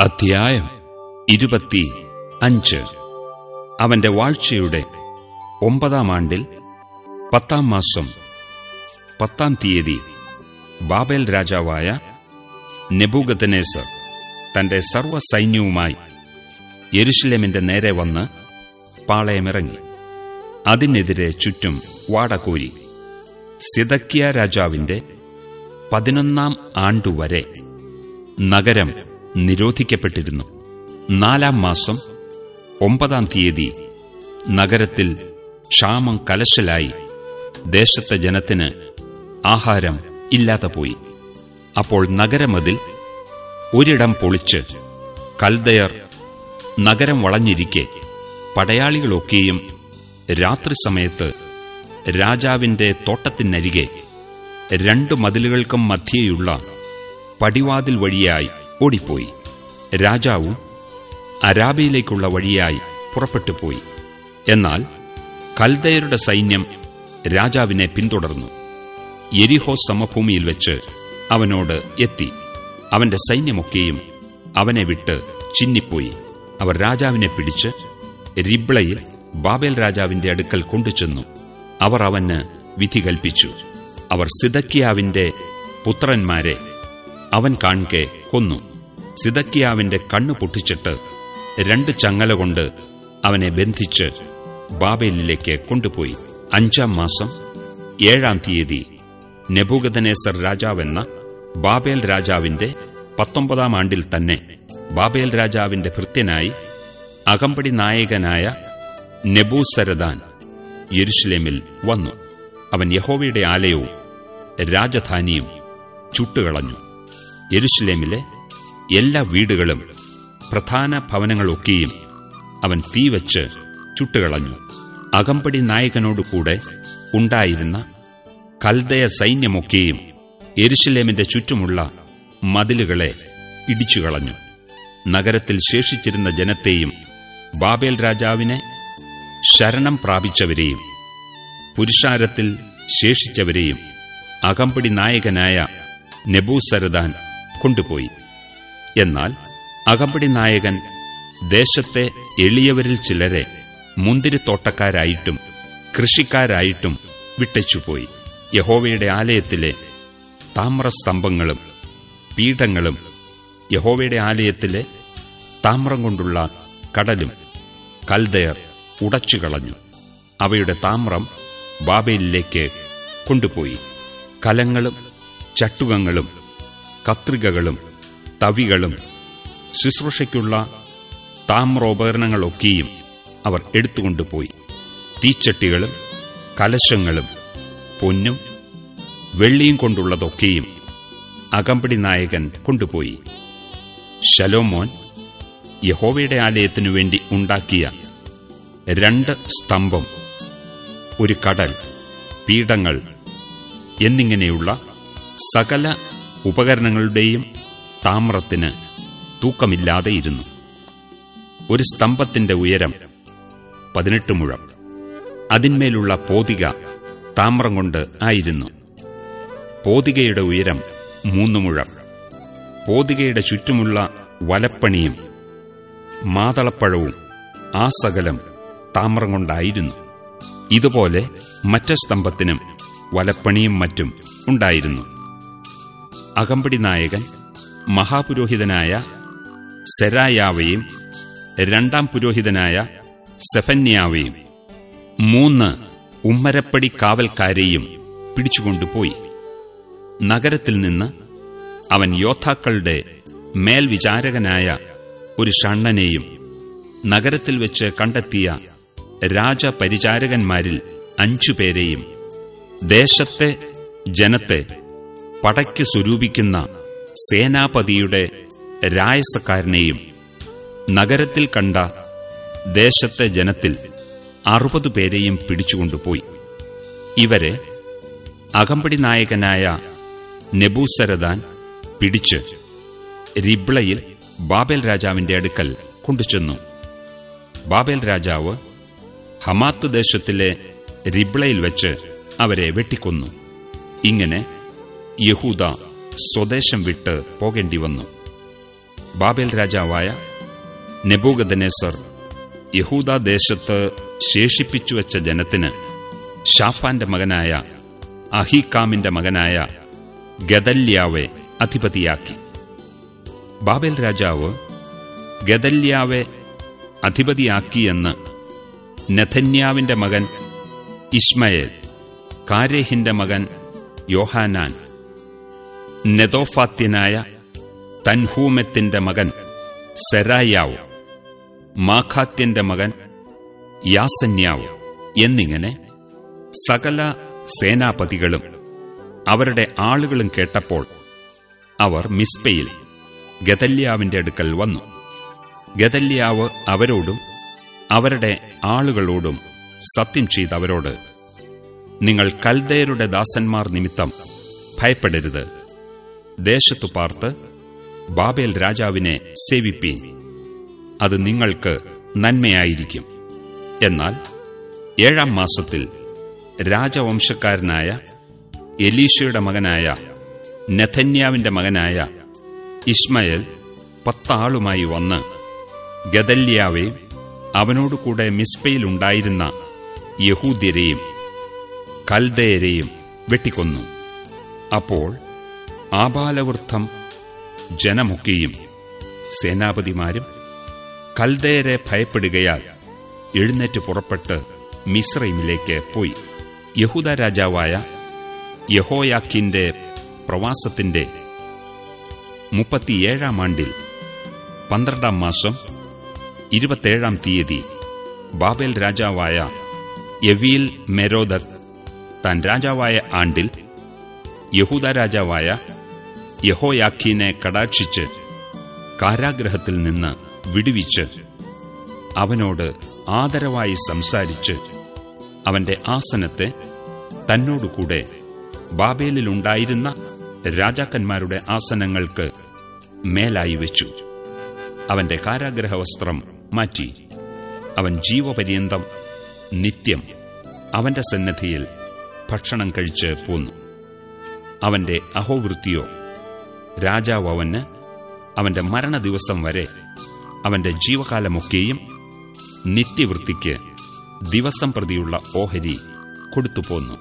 അധ്യായം ഇരുപത്തി അഞ്ച്. അവന്റെ വാഴ്ചയുടെ ഒമ്പതാം ആണ്ടിൽ പത്താം മാസം പത്താം തീയതി ബാബേൽ രാജാവായ നെബൂഗത്തനേസർ തന്റെ സർവസൈന്യവുമായി യെരുഷലേമിന്റെ നേരെ വന്ന് പാളയമിറങ്ങി. അതിനെതിരെ ചുറ്റും വാടകോരി സിതക്കിയ രാജാവിന്റെ പതിനൊന്നാം ആണ്ടുവരെ നഗരം നിരോധിക്കപ്പെട്ടിരുന്നു. നാലാം മാസം ഒമ്പതാം തീയതി നഗരത്തിൽ ക്ഷാമം കലശലായി ദേശത്തെ ജനത്തിന് ആഹാരം ഇല്ലാതെ പോയി. അപ്പോൾ നഗരമതിൽ ഒരിടം പൊളിച്ച് കൽദയർ നഗരം വളഞ്ഞിരിക്കെ പടയാളികളൊക്കെയും രാത്രി സമയത്ത് രാജാവിന്റെ തോട്ടത്തിനരികെ രണ്ടു മതിലുകൾക്കും മധ്യേയുള്ള പടിവാതിൽ വഴിയായി ഓടിപ്പോയി. രാജാവും അരാബിയിലേക്കുള്ള വഴിയായി പുറപ്പെട്ടുപോയി. എന്നാൽ കൽദയരുടെ സൈന്യം രാജാവിനെ പിന്തുടർന്നു. എരിഹോ സമഭൂമിയിൽ വെച്ച് അവനോട് എത്തി. അവന്റെ സൈന്യമൊക്കെയും അവനെ വിട്ട് ചിന്നിപ്പോയി. അവർ രാജാവിനെ പിടിച്ച് റിബ്ളയിൽ ബാബേൽ രാജാവിന്റെ അടുക്കൽ കൊണ്ടുചെന്നു. അവർ അവന് വിധി കൽപ്പിച്ചു. അവർ സിദക്കിയാവിന്റെ പുത്രന്മാരെ അവൻ കാൺകെ കൊന്നു. സിദക്കിയാവിന്റെ കണ്ണു പൊട്ടിച്ചിട്ട് രണ്ട് ചങ്ങല കൊണ്ട് അവനെ ബന്ധിച്ച് ബാബേലിലേക്ക് കൊണ്ടുപോയി. അഞ്ചാം മാസം ഏഴാം തീയതി നെബൂഗദനേസർ രാജാവെന്ന ബാബേൽ രാജാവിന്റെ പത്തൊമ്പതാം ആണ്ടിൽ തന്നെ ബാബേൽ രാജാവിന്റെ ഭൃത്യനായി അകമ്പടി നായകനായ നെബൂസരദാൻ യെരുഷലേമിൽ വന്നു. അവൻ യഹോവയുടെ ആലയവും രാജധാനിയും ചുട്ടുകളഞ്ഞു. യെരുഷലേമിലെ എല്ലാ വീടുകളും പ്രധാന ഭവനങ്ങളൊക്കെയും അവൻ തീവച്ച് ചുട്ടുകളഞ്ഞു. അകമ്പടി നായകനോടുകൂടെ ഉണ്ടായിരുന്ന കൽദയ സൈന്യമൊക്കെയും യെരുഷലേമിന്റെ ചുറ്റുമുള്ള മതിലുകളെ ഇടിച്ചുകളഞ്ഞു. നഗരത്തിൽ ശേഷിച്ചിരുന്ന ജനത്തെയും ബാബേൽ രാജാവിനെ ശരണം പ്രാപിച്ചവരെയും പുരുഷാരത്തിൽ ശേഷിച്ചവരെയും അകമ്പടി നായകനായ നെബൂസരദാൻ കൊണ്ടുപോയി. എന്നാൽ അകമ്പടി നായകൻ ദേശത്തെ എളിയവരിൽ ചിലരെ മുന്തിരിത്തോട്ടക്കാരായിട്ടും കൃഷിക്കാരായിട്ടും വിട്ടച്ചുപോയി. യഹോവയുടെ ആലയത്തിലെ താമ്രസ്തംഭങ്ങളും പീഠങ്ങളും യഹോവയുടെ ആലയത്തിലെ താമ്രം കൊണ്ടുള്ള കടലും കൽദയർ ഉടച്ചുകളഞ്ഞു അവയുടെ താമ്രം ബാബേലിലേക്ക് കൊണ്ടുപോയി. കലങ്ങളും ചട്ടുകങ്ങളും കത്രികകളും തവികളും ശുശ്രൂഷയ്ക്കുള്ള താമ്രോപകരണങ്ങളൊക്കെയും അവർ എടുത്തുകൊണ്ടുപോയി. തീച്ചട്ടികളും കലശങ്ങളും പൊന്നും വെള്ളിയും കൊണ്ടുള്ളതൊക്കെയും അകമ്പടി നായകൻ കൊണ്ടുപോയി. ശലോമോൻ യഹോവയുടെ ആലയത്തിനു വേണ്ടി ഉണ്ടാക്കിയ രണ്ട് സ്തംഭം ഒരു കടൽ പീഠങ്ങൾ എന്നിങ്ങനെയുള്ള സകല ഉപകരണങ്ങളുടെയും താമ്രത്തിന് തൂക്കമില്ലാതെയിരുന്നു. ഒരു സ്തംഭത്തിന്റെ ഉയരം പതിനെട്ട് മുഴം. അതിന്മേലുള്ള പോതിക താമ്രം കൊണ്ട് ആയിരുന്നു. പോതികയുടെ ഉയരം മൂന്ന് മുഴം. പോതികയുടെ ചുറ്റുമുള്ള വലപ്പണിയും മാതളപ്പഴവും ആ സകലം താമ്രം കൊണ്ടായിരുന്നു. ഇതുപോലെ മറ്റ സ്തംഭത്തിനും വലപ്പണിയും മറ്റും ഉണ്ടായിരുന്നു. അകമ്പടി നായകൻ മഹാപുരോഹിതനായ സെരായാവയും രണ്ടാം പുരോഹിതനായ സെഫന്യാവയും മൂന്ന് ഉമ്മരപ്പടി കാവൽക്കാരെയും പിടിച്ചുകൊണ്ടുപോയി. നഗരത്തിൽ നിന്ന് അവൻ യോദ്ധാക്കളുടെ മേൽവിചാരകനായ ഒരു ഷണ്ണനെയും നഗരത്തിൽ വെച്ച് കണ്ടെത്തിയ രാജപരിചാരകന്മാരിൽ അഞ്ചുപേരെയും ദേശത്തെ ജനത്തെ പടയ്ക്ക് സ്വരൂപിക്കുന്ന സേനാപതിയുടെ രായസക്കാരനെയും നഗരത്തിൽ കണ്ട ദേശത്തെ ജനത്തിൽ അറുപത് പേരെയും പിടിച്ചുകൊണ്ടുപോയി. ഇവരെ അകമ്പടി നായകനായ നെബൂസരദാൻ പിടിച്ച് റിബ്ളയിൽ ബാബേൽ രാജാവിന്റെ അടുക്കൽ കൊണ്ടുചെന്നു. ബാബേൽ രാജാവ് ഹമാത്ത് ദേശത്തിലെ റിബ്ളയിൽ വെച്ച് അവരെ വെട്ടിക്കൊന്നു. ഇങ്ങനെ യഹൂദ സ്വദേശം വിട്ട് പോകേണ്ടി വന്നു. ബാബേൽ രാജാവായ നെബൂഗദനേസർ ശേഷിപ്പിച്ചു വെച്ച ജനത്തിന് ഷാഫാന്റെ മകനായ അഹികാമിന്റെ മകനായ ഗദല്യാവെ അധിപതിയാക്കി. ബാബേൽ രാജാവ് ഗദല്യാവെ അധിപതിയാക്കിയെന്ന് നെഥന്യാവിന്റെ മകൻ ഇസ്മയേൽ കാരേഹിന്റെ മകൻ യോഹാനാൻ നെതോഫാത്യനായ തൻഹൂമെത്തിന്റെ മകൻ സെരായാവ് മാഖാത്യന്റെ മകൻ യാസന്യാവ് എന്നിങ്ങനെ സകല സേനാപതികളും അവരുടെ ആളുകളും കേട്ടപ്പോൾ അവർ മിസ്പയിൽ ഗതല്യാവിന്റെ അടുക്കൽ വന്നു. ഗതല്യാവ് അവരോടും അവരുടെ ആളുകളോടും സത്യം ചെയ്ത് അവരോട് നിങ്ങൾ കൽദയരുടെ ദാസന്മാർ നിമിത്തം ഭയപ്പെടരുത്. ദേശത്തു പാർത്ത് ബാബേൽ രാജാവിനെ സേവിപ്പീൻ. അത് നിങ്ങൾക്ക് നന്മയായിരിക്കും. എന്നാൽ ഏഴാം മാസത്തിൽ രാജവംശക്കാരനായ എലീഷയുടെ മകനായ നെഥന്യാവിന്റെ മകനായ ഇസ്മയേൽ പത്താളുമായി വന്ന് ഗദല്യാവെയും അവനോടുകൂടെ മിസ്പയിലുണ്ടായിരുന്ന യഹൂദ്യരെയും കൽദയരെയും വെട്ടിക്കൊന്നു. അപ്പോൾ ആബാലവൃദ്ധം ജനമൊക്കെയും സേനാപതിമാരും കൽദേരെ ഭയപ്പെടുകയാൽ എഴുന്നേറ്റ് പുറപ്പെട്ട് മിശ്രൈമിലേക്ക് പോയി. യഹൂദ രാജാവായ യഹോയാക്കിന്റെ പ്രവാസത്തിന്റെ മുപ്പത്തിയേഴാം ആണ്ടിൽ പന്ത്രണ്ടാം മാസം ഇരുപത്തേഴാം തീയതി ബാബേൽ രാജാവായ യവീൽ മെരോദക് താൻ രാജാവായ ആണ്ടിൽ യഹൂദ രാജാവായ യഹോയാഖീനെ കടാക്ഷിച്ച് കാരാഗ്രഹത്തിൽ നിന്ന് വിടുവിച്ച് അവനോട് ആദരവായി സംസാരിച്ച് അവന്റെ ആസനത്തെ തന്നോടുകൂടെ ബാബേലിലുണ്ടായിരുന്ന രാജാക്കന്മാരുടെ ആസനങ്ങൾക്ക് മേലായി വെച്ചു. അവന്റെ കാരാഗ്രഹവസ്ത്രം മാറ്റി. അവൻ ജീവപര്യന്തം നിത്യം അവന്റെ സന്നദ്ധിയിൽ ഭക്ഷണം കഴിച്ച് പോന്നു. അവന്റെ അഹോവൃത്തിയോ രാജാവ് അവന് അവന്റെ മരണദിവസം വരെ അവന്റെ ജീവകാലമൊക്കെയും നിത്യവൃത്തിക്ക് ദിവസം പ്രതിയുള്ള ഓഹരി കൊടുത്തുപോന്നു.